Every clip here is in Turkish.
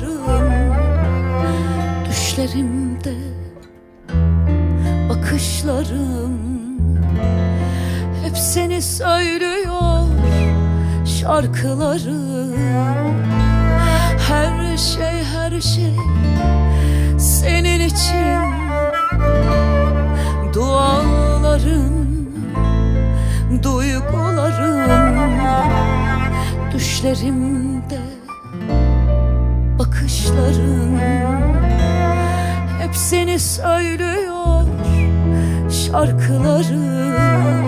rüyalarım Düşlerimde bakışlarım. Hep seni söylüyor şarkılarım. Her şey her şey senin için. Dualarım, duygularım Düşlerimde bakışlarım Hep seni söylüyor şarkılarım.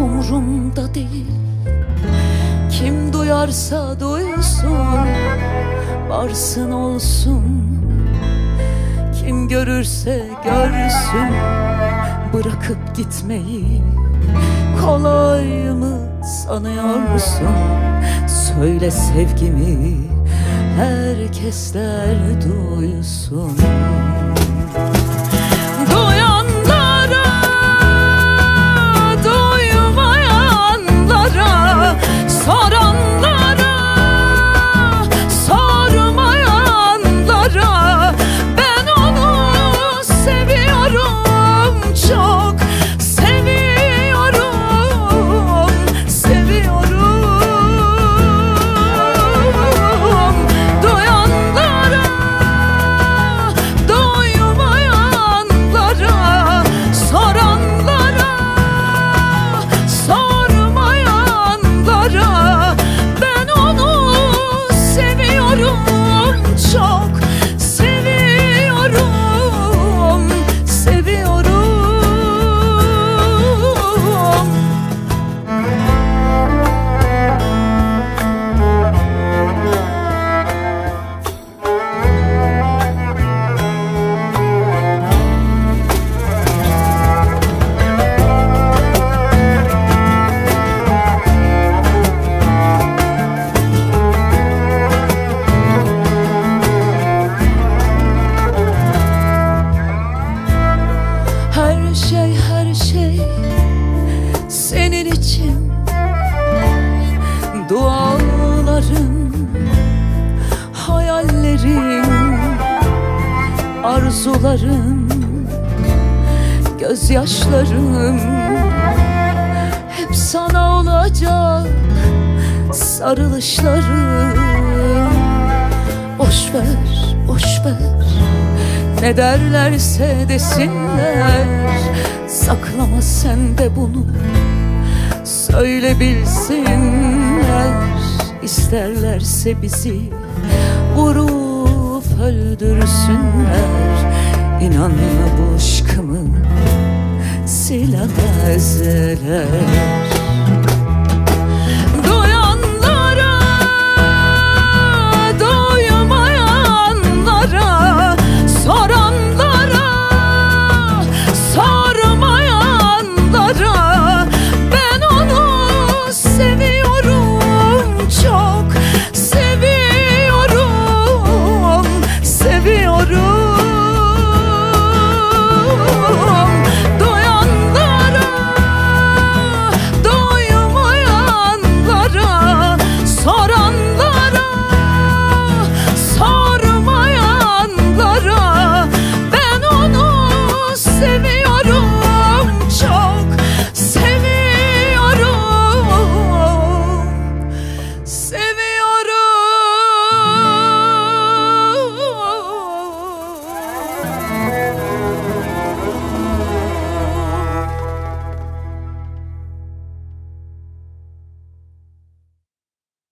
Umurumda değil. Kim duyarsa duysun Varsın olsun. Kim görürse görsün Bırakıp gitmeyi Kolay mı sanıyorsun? Söyle sevgimi Herkesler duysun Dualarım, hayallerim, arzularım Gözyaşlarım hep sana olacak sarılışlarım Boş ver, boş ver. Ne derlerse desinler Saklama sen de bunu. Söyle bilsinler İsterlerse bizi Vurup öldürsünler. İnanma bu aşkımı Silemezler